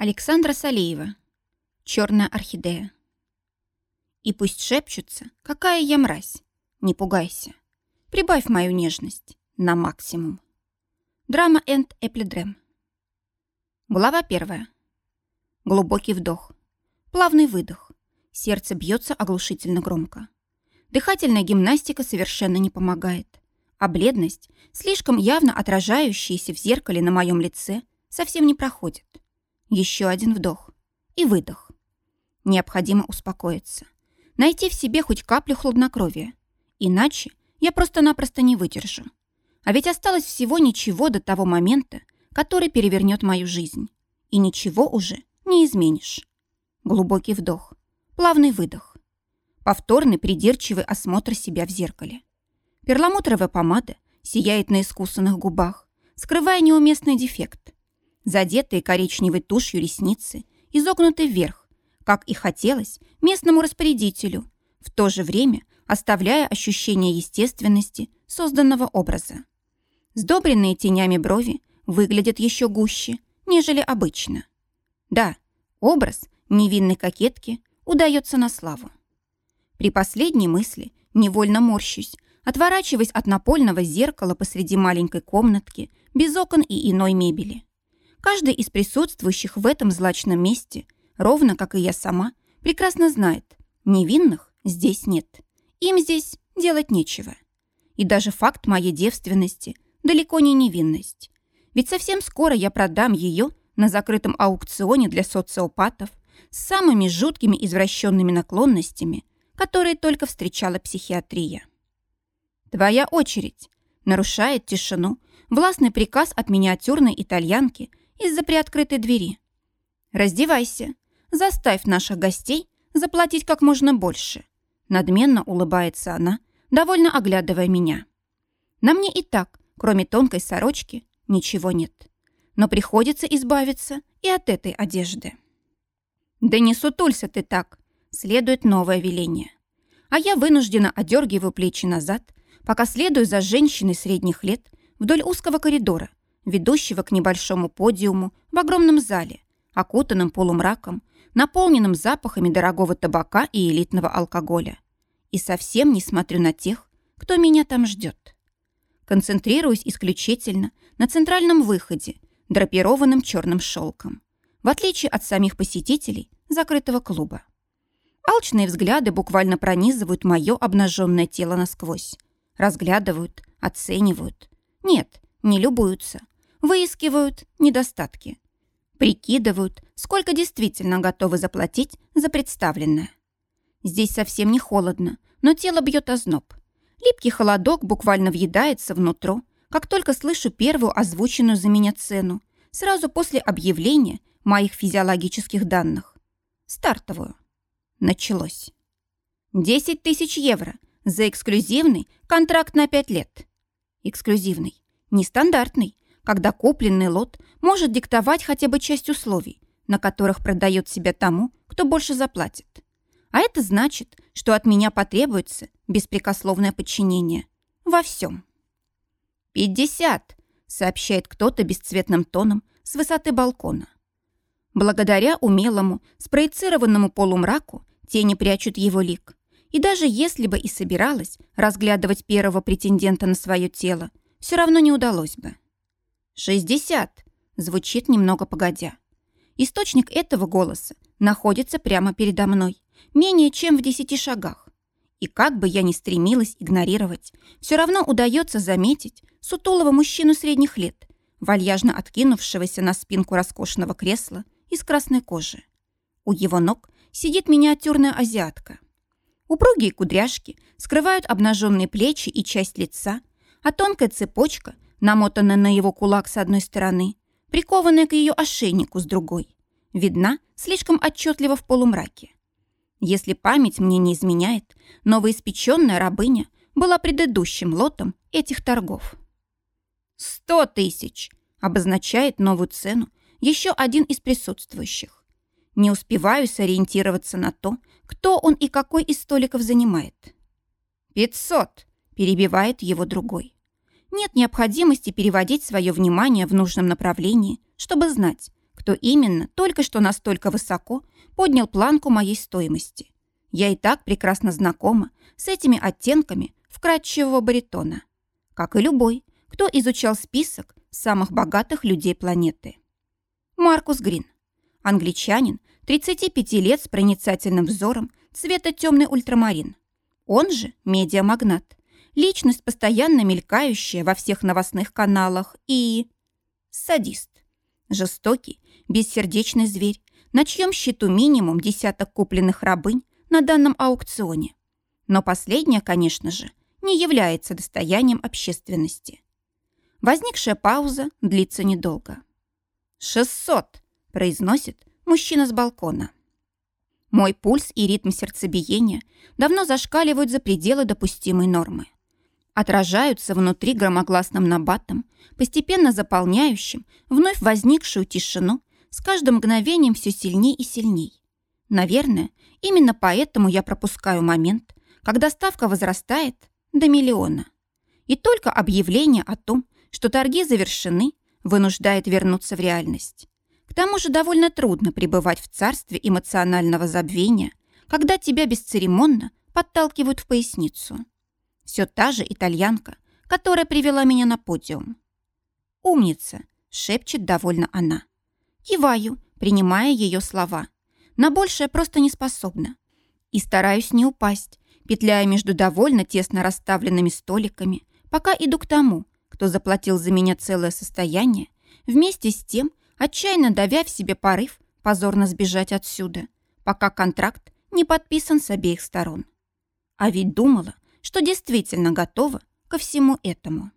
Александра Салеева. Черная орхидея. И пусть шепчутся, какая я мразь. Не пугайся. Прибавь мою нежность на максимум. Драма энд эплидрем. Глава первая. Глубокий вдох. Плавный выдох. Сердце бьется оглушительно громко. Дыхательная гимнастика совершенно не помогает. А бледность, слишком явно отражающаяся в зеркале на моем лице, совсем не проходит. Еще один вдох и выдох. Необходимо успокоиться. Найти в себе хоть каплю хладнокровия. Иначе я просто-напросто не выдержу. А ведь осталось всего ничего до того момента, который перевернет мою жизнь. И ничего уже не изменишь. Глубокий вдох, плавный выдох. Повторный придирчивый осмотр себя в зеркале. Перламутровая помада сияет на искусанных губах, скрывая неуместный дефект задетые коричневой тушью ресницы, изогнуты вверх, как и хотелось местному распорядителю, в то же время оставляя ощущение естественности созданного образа. Сдобренные тенями брови выглядят еще гуще, нежели обычно. Да, образ невинной кокетки удается на славу. При последней мысли невольно морщусь, отворачиваясь от напольного зеркала посреди маленькой комнатки без окон и иной мебели. Каждый из присутствующих в этом злачном месте, ровно как и я сама, прекрасно знает, невинных здесь нет. Им здесь делать нечего. И даже факт моей девственности далеко не невинность. Ведь совсем скоро я продам ее на закрытом аукционе для социопатов с самыми жуткими извращенными наклонностями, которые только встречала психиатрия. «Твоя очередь», — нарушает тишину властный приказ от миниатюрной итальянки из-за приоткрытой двери. «Раздевайся. Заставь наших гостей заплатить как можно больше». Надменно улыбается она, довольно оглядывая меня. На мне и так, кроме тонкой сорочки, ничего нет. Но приходится избавиться и от этой одежды. «Да не сутулься ты так!» Следует новое веление. А я вынуждена одергиваю плечи назад, пока следую за женщиной средних лет вдоль узкого коридора, ведущего к небольшому подиуму в огромном зале, окутанном полумраком, наполненным запахами дорогого табака и элитного алкоголя. И совсем не смотрю на тех, кто меня там ждет. Концентрируюсь исключительно на центральном выходе, драпированном черным шелком, в отличие от самих посетителей закрытого клуба. Алчные взгляды буквально пронизывают мое обнаженное тело насквозь. Разглядывают, оценивают. Нет, не любуются, выискивают недостатки. Прикидывают, сколько действительно готовы заплатить за представленное. Здесь совсем не холодно, но тело бьет озноб. Липкий холодок буквально въедается внутрь, как только слышу первую озвученную за меня цену, сразу после объявления моих физиологических данных. Стартовую. Началось. 10 тысяч евро за эксклюзивный контракт на 5 лет. Эксклюзивный. Нестандартный, когда купленный лот может диктовать хотя бы часть условий, на которых продает себя тому, кто больше заплатит. А это значит, что от меня потребуется беспрекословное подчинение. Во всем. «Пятьдесят!» — сообщает кто-то бесцветным тоном с высоты балкона. Благодаря умелому, спроецированному полумраку тени прячут его лик. И даже если бы и собиралась разглядывать первого претендента на свое тело, все равно не удалось бы. «Шестьдесят!» звучит немного погодя. Источник этого голоса находится прямо передо мной, менее чем в десяти шагах. И как бы я ни стремилась игнорировать, все равно удается заметить сутулого мужчину средних лет, вальяжно откинувшегося на спинку роскошного кресла из красной кожи. У его ног сидит миниатюрная азиатка. Упругие кудряшки скрывают обнаженные плечи и часть лица, а тонкая цепочка – намотанная на его кулак с одной стороны, прикованная к ее ошейнику с другой, видна слишком отчетливо в полумраке. Если память мне не изменяет, новоиспеченная рабыня была предыдущим лотом этих торгов. «Сто тысяч!» обозначает новую цену еще один из присутствующих. Не успеваю сориентироваться на то, кто он и какой из столиков занимает. «Пятьсот!» перебивает его другой. Нет необходимости переводить свое внимание в нужном направлении, чтобы знать, Кто именно только что настолько высоко поднял планку моей стоимости? Я и так прекрасно знакома с этими оттенками вкрадчивого баритона. Как и любой, кто изучал список самых богатых людей планеты. Маркус Грин. Англичанин, 35 лет с проницательным взором цвета темный ультрамарин. Он же медиамагнат. Личность, постоянно мелькающая во всех новостных каналах и... Садист. Жестокий, бессердечный зверь, на чьем счету минимум десяток купленных рабынь на данном аукционе. Но последнее, конечно же, не является достоянием общественности. Возникшая пауза длится недолго. «Шестьсот!» – произносит мужчина с балкона. Мой пульс и ритм сердцебиения давно зашкаливают за пределы допустимой нормы. Отражаются внутри громогласным набатом, постепенно заполняющим вновь возникшую тишину с каждым мгновением все сильней и сильней. Наверное, именно поэтому я пропускаю момент, когда ставка возрастает до миллиона. И только объявление о том, что торги завершены, вынуждает вернуться в реальность. К тому же довольно трудно пребывать в царстве эмоционального забвения, когда тебя бесцеремонно подталкивают в поясницу. Все та же итальянка, которая привела меня на подиум. «Умница!» — шепчет довольно она. Киваю, принимая ее слова. На большее просто не способна. И стараюсь не упасть, петляя между довольно тесно расставленными столиками, пока иду к тому, кто заплатил за меня целое состояние, вместе с тем, отчаянно давя в себе порыв позорно сбежать отсюда, пока контракт не подписан с обеих сторон. А ведь думала, что действительно готова ко всему этому.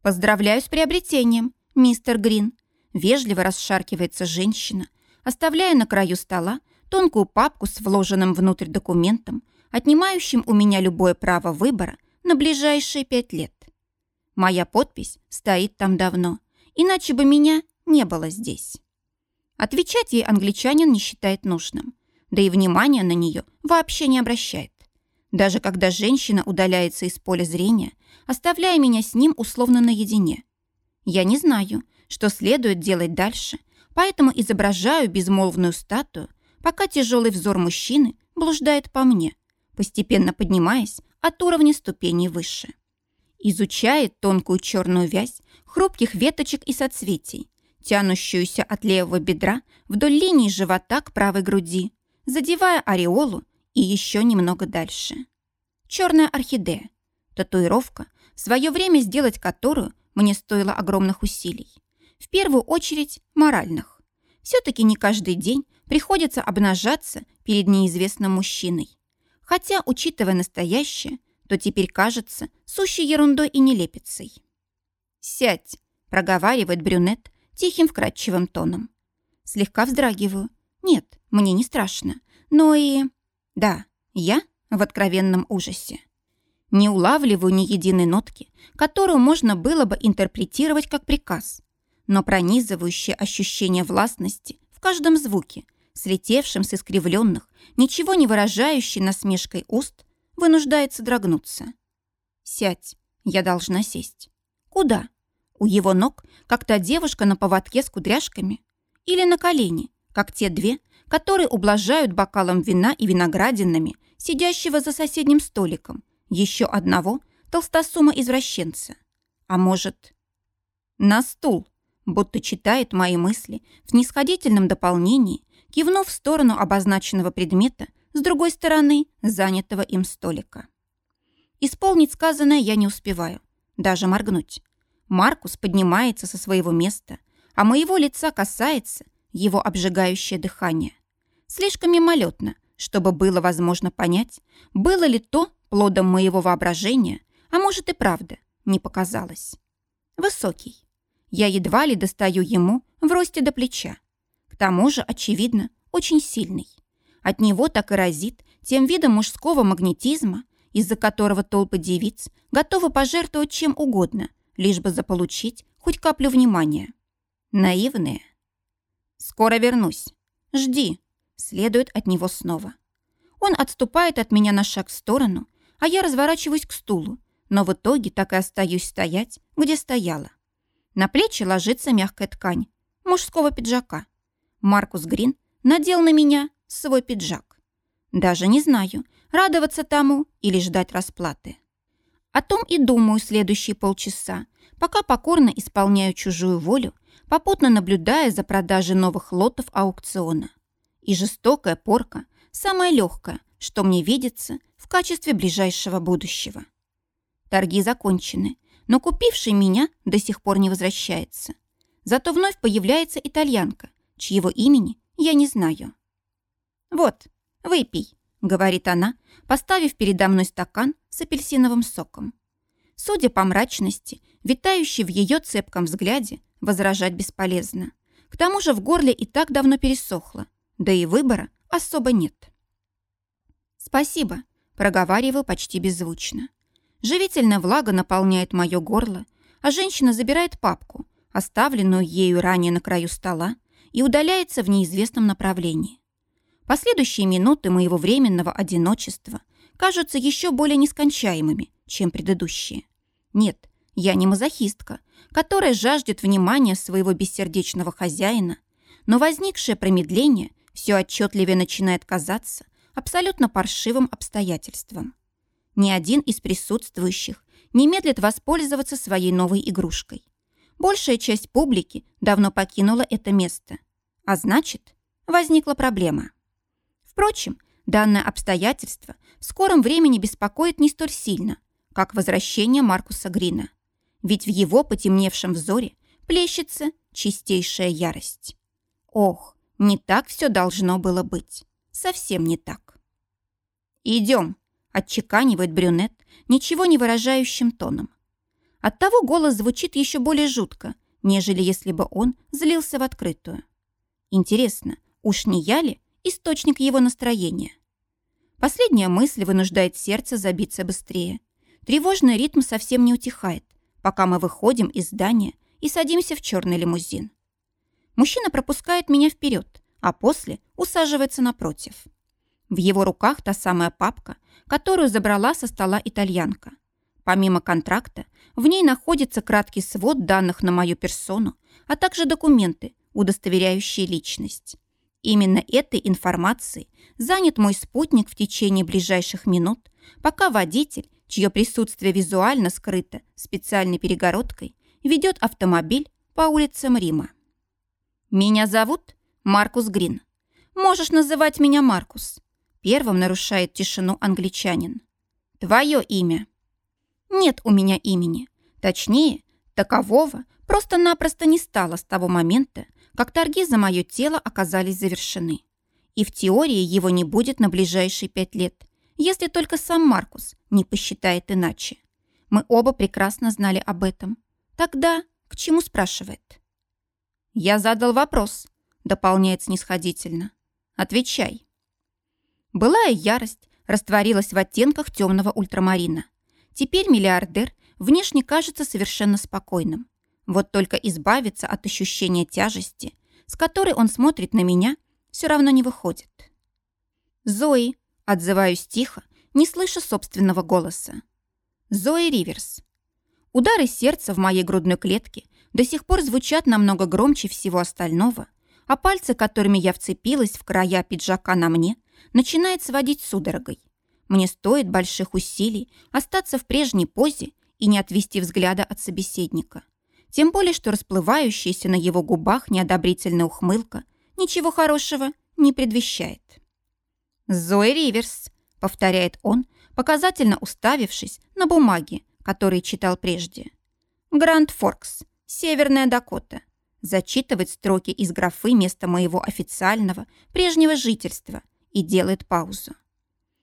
«Поздравляю с приобретением, мистер Грин», вежливо расшаркивается женщина, оставляя на краю стола тонкую папку с вложенным внутрь документом, отнимающим у меня любое право выбора на ближайшие пять лет. Моя подпись стоит там давно, иначе бы меня не было здесь. Отвечать ей англичанин не считает нужным, да и внимания на нее вообще не обращает. Даже когда женщина удаляется из поля зрения, оставляя меня с ним условно наедине. Я не знаю, что следует делать дальше, поэтому изображаю безмолвную статую, пока тяжелый взор мужчины блуждает по мне, постепенно поднимаясь от уровня ступеней выше. Изучает тонкую черную вязь хрупких веточек и соцветий, тянущуюся от левого бедра вдоль линии живота к правой груди, задевая ореолу и еще немного дальше. Черная орхидея. Татуировка, в свое время сделать которую мне стоило огромных усилий. В первую очередь моральных. Все-таки не каждый день приходится обнажаться перед неизвестным мужчиной. Хотя, учитывая настоящее, то теперь кажется сущей ерундой и нелепицей. «Сядь!» – проговаривает брюнет, тихим вкрадчивым тоном. Слегка вздрагиваю. Нет, мне не страшно. Но и... Да, я в откровенном ужасе. Не улавливаю ни единой нотки, которую можно было бы интерпретировать как приказ, но пронизывающее ощущение властности в каждом звуке, слетевшем с искривленных, ничего не выражающей насмешкой уст, вынуждает содрогнуться. «Сядь, я должна сесть». «Куда?» У его ног, как та девушка на поводке с кудряшками? Или на колени, как те две, которые ублажают бокалом вина и виноградинами сидящего за соседним столиком, еще одного толстосума-извращенца? А может... На стул, будто читает мои мысли в снисходительном дополнении, кивнув в сторону обозначенного предмета с другой стороны занятого им столика. Исполнить сказанное я не успеваю, даже моргнуть. Маркус поднимается со своего места, а моего лица касается его обжигающее дыхание. Слишком мимолетно, чтобы было возможно понять, было ли то плодом моего воображения, а может и правда, не показалось. Высокий. Я едва ли достаю ему в росте до плеча. К тому же, очевидно, очень сильный. От него так и разит тем видом мужского магнетизма, из-за которого толпы девиц готовы пожертвовать чем угодно, лишь бы заполучить хоть каплю внимания. Наивные. «Скоро вернусь. Жди», — следует от него снова. Он отступает от меня на шаг в сторону, а я разворачиваюсь к стулу, но в итоге так и остаюсь стоять, где стояла. На плечи ложится мягкая ткань. мужского пиджака. Маркус Грин надел на меня свой пиджак. Даже не знаю, радоваться тому или ждать расплаты. О том и думаю следующие полчаса, пока покорно исполняю чужую волю, попутно наблюдая за продажей новых лотов аукциона. И жестокая порка – самая легкая, что мне видится в качестве ближайшего будущего. Торги закончены, но купивший меня до сих пор не возвращается. Зато вновь появляется итальянка, чьего имени я не знаю. «Вот, выпей», — говорит она, поставив передо мной стакан с апельсиновым соком. Судя по мрачности, витающей в ее цепком взгляде, возражать бесполезно. К тому же в горле и так давно пересохло, да и выбора особо нет. «Спасибо», — проговариваю почти беззвучно. Живительная влага наполняет мое горло, а женщина забирает папку, оставленную ею ранее на краю стола, и удаляется в неизвестном направлении. Последующие минуты моего временного одиночества кажутся еще более нескончаемыми, чем предыдущие. Нет, я не мазохистка, которая жаждет внимания своего бессердечного хозяина, но возникшее промедление все отчетливее начинает казаться абсолютно паршивым обстоятельством. Ни один из присутствующих не медлит воспользоваться своей новой игрушкой. Большая часть публики давно покинула это место. А значит, возникла проблема. Впрочем, данное обстоятельство в скором времени беспокоит не столь сильно, как возвращение Маркуса Грина. Ведь в его потемневшем взоре плещется чистейшая ярость. Ох, не так все должно было быть. Совсем не так. «Идем», — отчеканивает брюнет ничего не выражающим тоном. Оттого голос звучит еще более жутко, нежели если бы он злился в открытую. Интересно, уж не я ли источник его настроения? Последняя мысль вынуждает сердце забиться быстрее. Тревожный ритм совсем не утихает, пока мы выходим из здания и садимся в черный лимузин. Мужчина пропускает меня вперед, а после усаживается напротив. В его руках та самая папка, которую забрала со стола итальянка. Помимо контракта, в ней находится краткий свод данных на мою персону, а также документы, удостоверяющие личность. Именно этой информацией занят мой спутник в течение ближайших минут, пока водитель, чье присутствие визуально скрыто специальной перегородкой, ведет автомобиль по улицам Рима. «Меня зовут Маркус Грин. Можешь называть меня Маркус». Первым нарушает тишину англичанин. «Твое имя». Нет у меня имени. Точнее, такового просто-напросто не стало с того момента, как торги за мое тело оказались завершены. И в теории его не будет на ближайшие пять лет, если только сам Маркус не посчитает иначе. Мы оба прекрасно знали об этом. Тогда к чему спрашивает? Я задал вопрос, дополняет снисходительно. Отвечай. Былая ярость растворилась в оттенках темного ультрамарина. Теперь миллиардер внешне кажется совершенно спокойным. Вот только избавиться от ощущения тяжести, с которой он смотрит на меня, все равно не выходит. «Зои», — отзываюсь тихо, не слыша собственного голоса. «Зои Риверс». Удары сердца в моей грудной клетке до сих пор звучат намного громче всего остального, а пальцы, которыми я вцепилась в края пиджака на мне, начинает сводить судорогой. Мне стоит больших усилий остаться в прежней позе и не отвести взгляда от собеседника. Тем более, что расплывающаяся на его губах неодобрительная ухмылка ничего хорошего не предвещает. «Зои Риверс», — повторяет он, показательно уставившись на бумаги, которые читал прежде. «Гранд Форкс, Северная Дакота». Зачитывает строки из графы места моего официального прежнего жительства и делает паузу.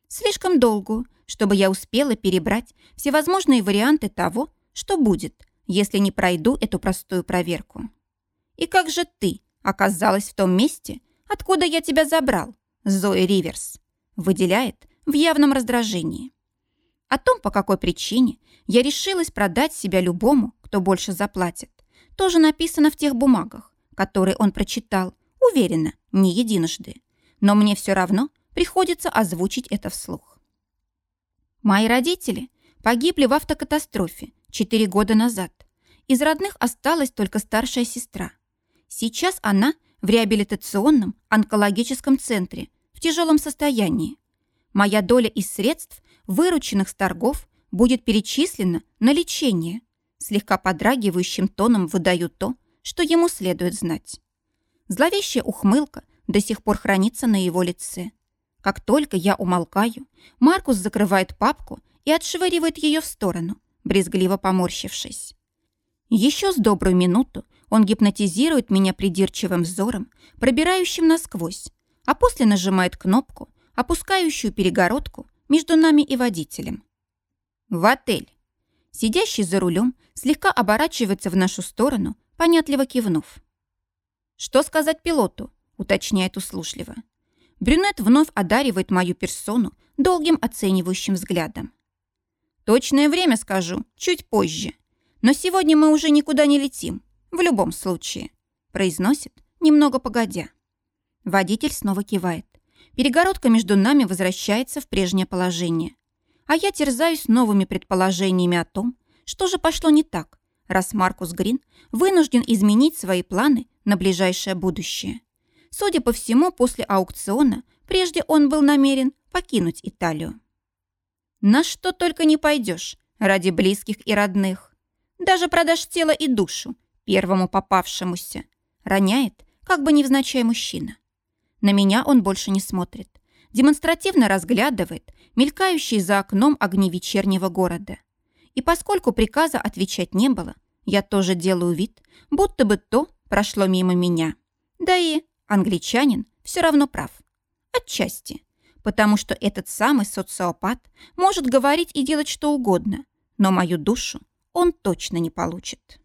Слишком долгую, чтобы я успела перебрать всевозможные варианты того, что будет, если не пройду эту простую проверку. И как же ты оказалась в том месте, откуда я тебя забрал, Зои Риверс? Выделяет в явном раздражении. О том, по какой причине я решилась продать себя любому, кто больше заплатит, тоже написано в тех бумагах, которые он прочитал, уверенно, не единожды. Но мне все равно приходится озвучить это вслух. Мои родители погибли в автокатастрофе четыре года назад. Из родных осталась только старшая сестра. Сейчас она в реабилитационном онкологическом центре тяжелом состоянии. Моя доля из средств, вырученных с торгов, будет перечислена на лечение. Слегка подрагивающим тоном выдаю то, что ему следует знать. Зловещая ухмылка до сих пор хранится на его лице. Как только я умолкаю, Маркус закрывает папку и отшвыривает ее в сторону, брезгливо поморщившись. Еще с добрую минуту он гипнотизирует меня придирчивым взором, пробирающим насквозь, а после нажимает кнопку, опускающую перегородку между нами и водителем. В отель. Сидящий за рулем слегка оборачивается в нашу сторону, понятливо кивнув. «Что сказать пилоту?» — уточняет услужливо. Брюнет вновь одаривает мою персону долгим оценивающим взглядом. Точное время скажу, чуть позже. Но сегодня мы уже никуда не летим, в любом случае, произносит, немного погодя. Водитель снова кивает. Перегородка между нами возвращается в прежнее положение. А я терзаюсь новыми предположениями о том, что же пошло не так, раз Маркус Грин вынужден изменить свои планы на ближайшее будущее. Судя по всему, после аукциона прежде он был намерен покинуть Италию. На что только не пойдешь ради близких и родных. Даже продашь тело и душу первому попавшемуся. Роняет, как бы невзначай мужчина. На меня он больше не смотрит. Демонстративно разглядывает мелькающие за окном огни вечернего города. И поскольку приказа отвечать не было, я тоже делаю вид, будто бы то прошло мимо меня. Да и Англичанин все равно прав. Отчасти. Потому что этот самый социопат может говорить и делать что угодно, но мою душу он точно не получит.